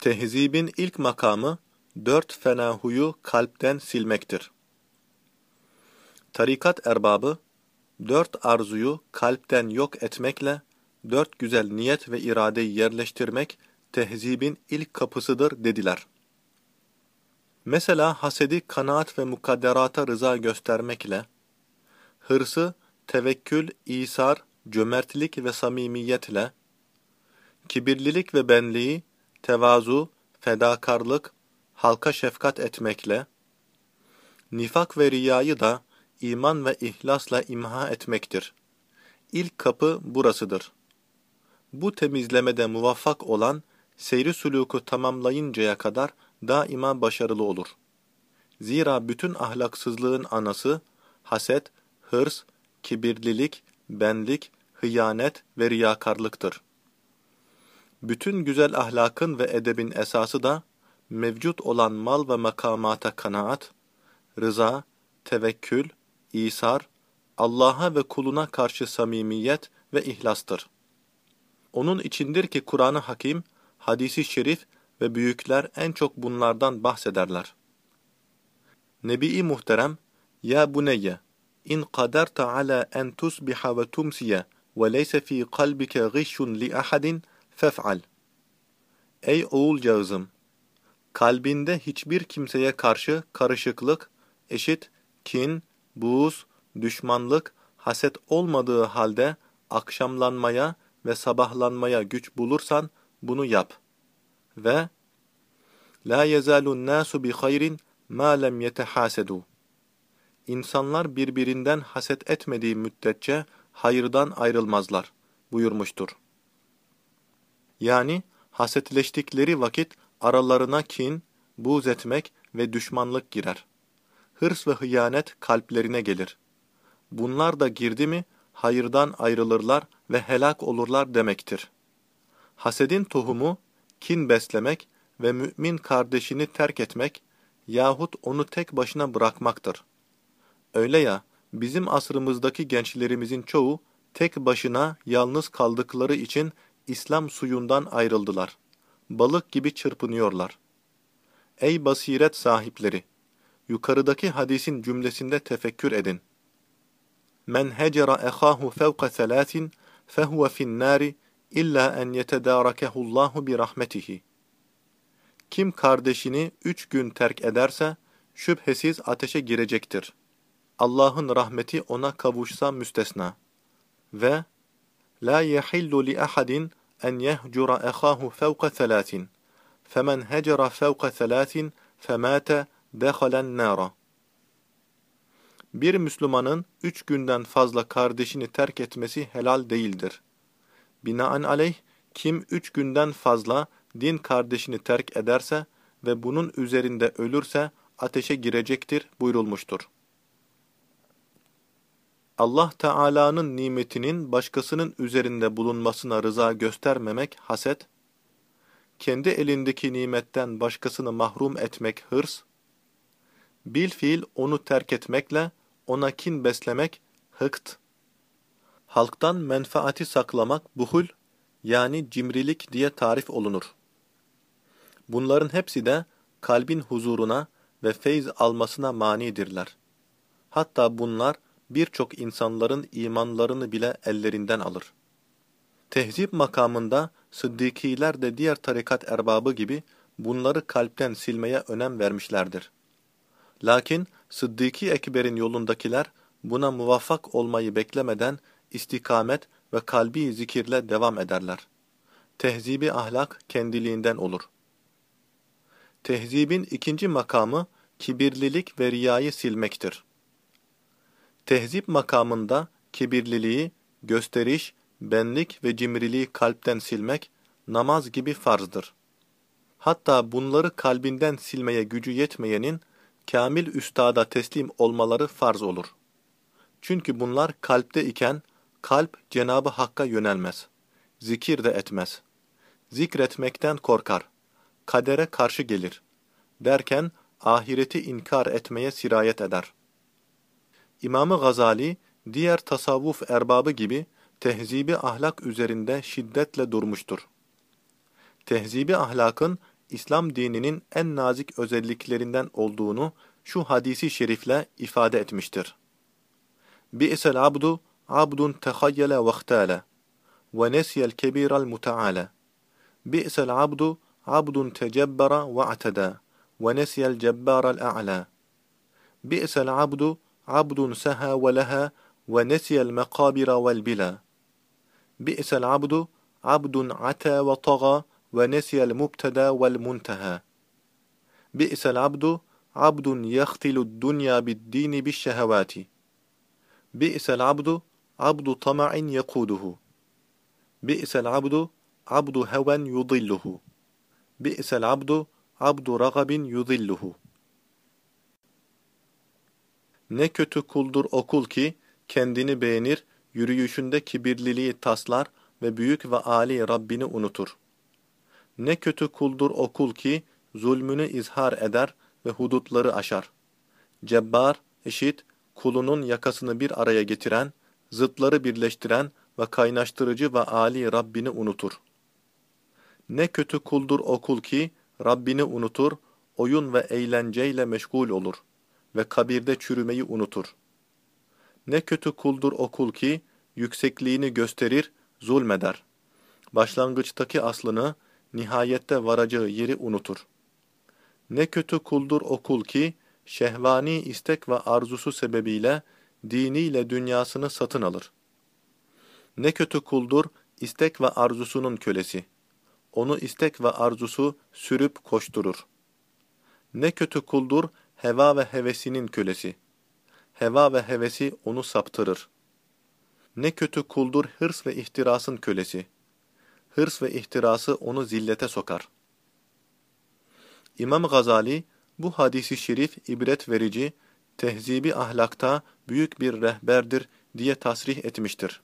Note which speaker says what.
Speaker 1: Tehzibin ilk makamı, dört fena huyu kalpten silmektir. Tarikat erbabı, dört arzuyu kalpten yok etmekle, dört güzel niyet ve iradeyi yerleştirmek, tehzibin ilk kapısıdır dediler. Mesela hasedi kanaat ve mukadderata rıza göstermekle, hırsı tevekkül, isar, cömertlik ve samimiyetle, kibirlilik ve benliği, tevazu, fedakarlık, halka şefkat etmekle, nifak ve riyayı da iman ve ihlasla imha etmektir. İlk kapı burasıdır. Bu temizlemede muvaffak olan, seyri suluku tamamlayıncaya kadar daima başarılı olur. Zira bütün ahlaksızlığın anası, haset, hırs, kibirlilik, benlik, hıyanet ve riyakarlıktır. Bütün güzel ahlakın ve edebin esası da, mevcut olan mal ve makamata kanaat, rıza, tevekkül, isar, Allah'a ve kuluna karşı samimiyet ve ihlastır. Onun içindir ki Kur'an-ı Hakim, hadisi şerif ve büyükler en çok bunlardan bahsederler. Nebi-i Muhterem, Ya buneyye, in qadarta ala en tusbiha ve tumsiye ve leyse fi kalbike gışşun li ahadin fef'al. Ey oğulcağızım! Kalbinde hiçbir kimseye karşı karışıklık, eşit, kin, buğuz, düşmanlık, haset olmadığı halde akşamlanmaya ve sabahlanmaya güç bulursan bunu yap. Ve La yezalun nasu bi hayrin ma lem yetehasedu. İnsanlar birbirinden haset etmediği müddetçe hayırdan ayrılmazlar buyurmuştur. Yani hasetleştikleri vakit aralarına kin, buğz etmek ve düşmanlık girer. Hırs ve hıyanet kalplerine gelir. Bunlar da girdi mi hayırdan ayrılırlar ve helak olurlar demektir. Hasedin tohumu kin beslemek ve mümin kardeşini terk etmek yahut onu tek başına bırakmaktır. Öyle ya, bizim asrımızdaki gençlerimizin çoğu tek başına yalnız kaldıkları için İslam suyundan ayrıldılar. Balık gibi çırpınıyorlar. Ey basiret sahipleri! Yukarıdaki hadisin cümlesinde tefekkür edin. Men hecera ehahu fevka selâsin fehuve finnâri illa en yetedârakehullahu bi rahmetihi. Kim kardeşini üç gün terk ederse, şüphesiz ateşe girecektir. Allah'ın rahmeti ona kavuşsa müstesna. Ve La yehillu li ahadin en yehcura ehahu fevka thelâtin. Femen hecera fevka thelâtin femâte dehalen nâra. Bir Müslümanın üç günden fazla kardeşini terk etmesi helal değildir. Binaenaleyh, kim üç günden fazla din kardeşini terk ederse ve bunun üzerinde ölürse ateşe girecektir buyurulmuştur. Allah Teala'nın nimetinin başkasının üzerinde bulunmasına rıza göstermemek haset, kendi elindeki nimetten başkasını mahrum etmek hırs, bilfiil onu terk etmekle ona kin beslemek hıkt, halktan menfaati saklamak buhul yani cimrilik diye tarif olunur. Bunların hepsi de kalbin huzuruna ve feyz almasına manidirler. Hatta bunlar birçok insanların imanlarını bile ellerinden alır. Tehzip makamında Sıddıkiler de diğer tarikat erbabı gibi bunları kalpten silmeye önem vermişlerdir. Lakin Sıddıki Ekber'in yolundakiler buna muvaffak olmayı beklemeden istikamet ve kalbi zikirle devam ederler. Tehzibi ahlak kendiliğinden olur. Tehzibin ikinci makamı kibirlilik ve riyayı silmektir. Tehzip makamında kibirliliği, gösteriş, benlik ve cimriliği kalpten silmek namaz gibi farzdır. Hatta bunları kalbinden silmeye gücü yetmeyenin kamil üstada teslim olmaları farz olur. Çünkü bunlar kalpte iken kalp Cenabı Hakk'a yönelmez. Zikir de etmez. Zikretmekten korkar. Kadere karşı gelir. Derken ahireti inkar etmeye sirayet eder. İmamı Gazali, diğer tasavvuf erbabı gibi tehzibi ahlak üzerinde şiddetle durmuştur. Tehzibi ahlakın İslam dininin en nazik özelliklerinden olduğunu şu hadisi şerifle ifade etmiştir. Bi'sel abdu abdun tehayyele vehtale ve nesiyel kebiral mutaale. Bi'sel abdu abdun tecebbera ve ateda ve nesiyel cebbaral a'la. Bi'sel abdu abdun seha ve leha ve nesiyel mekabira vel bila. Bi'sel abdu abdun ata ve taga ve nesiyel mubtada vel muntaha. Bi'sel abdu abdun yahtilu dunya bid-dini biş-şehevati. Bi'sel abdu abdu tama'in yekuduhu. Bi'sel abdu abdu heven yudilluhu. Bi'sel abdu abdu ragabin yudilluhu. Ne kötü kuldur o kul ki kendini beğenir, yürüyüşünde kibirliliği taslar ve büyük ve âli Rabbini unutur. Ne kötü kuldur o kul ki zulmünü izhar eder ve hudutları aşar. Cebbar, eşit, kulunun yakasını bir araya getiren, zıtları birleştiren ve kaynaştırıcı ve âli Rabbini unutur. Ne kötü kuldur o kul ki Rabbini unutur, oyun ve eğlenceyle meşgul olur ve kabirde çürümeyi unutur. Ne kötü kuldur o kul ki yüksekliğini gösterir, zulmeder. Başlangıçtaki aslını, nihayette varacağı yeri unutur. Ne kötü kuldur o kul ki, şehvani istek ve arzusu sebebiyle diniyle dünyasını satın alır. Ne kötü kuldur istek ve arzusunun kölesi. Onu istek ve arzusu sürüp koşturur. Ne kötü kuldur heva ve hevesinin kölesi. Heva ve hevesi onu saptırır. Ne kötü kuldur hırs ve ihtirasın kölesi. Hırs ve ihtirası onu zillete sokar. İmam Gazali, bu hadisi şerif ibret verici, tehzibi ahlakta büyük bir rehberdir diye tasrih etmiştir.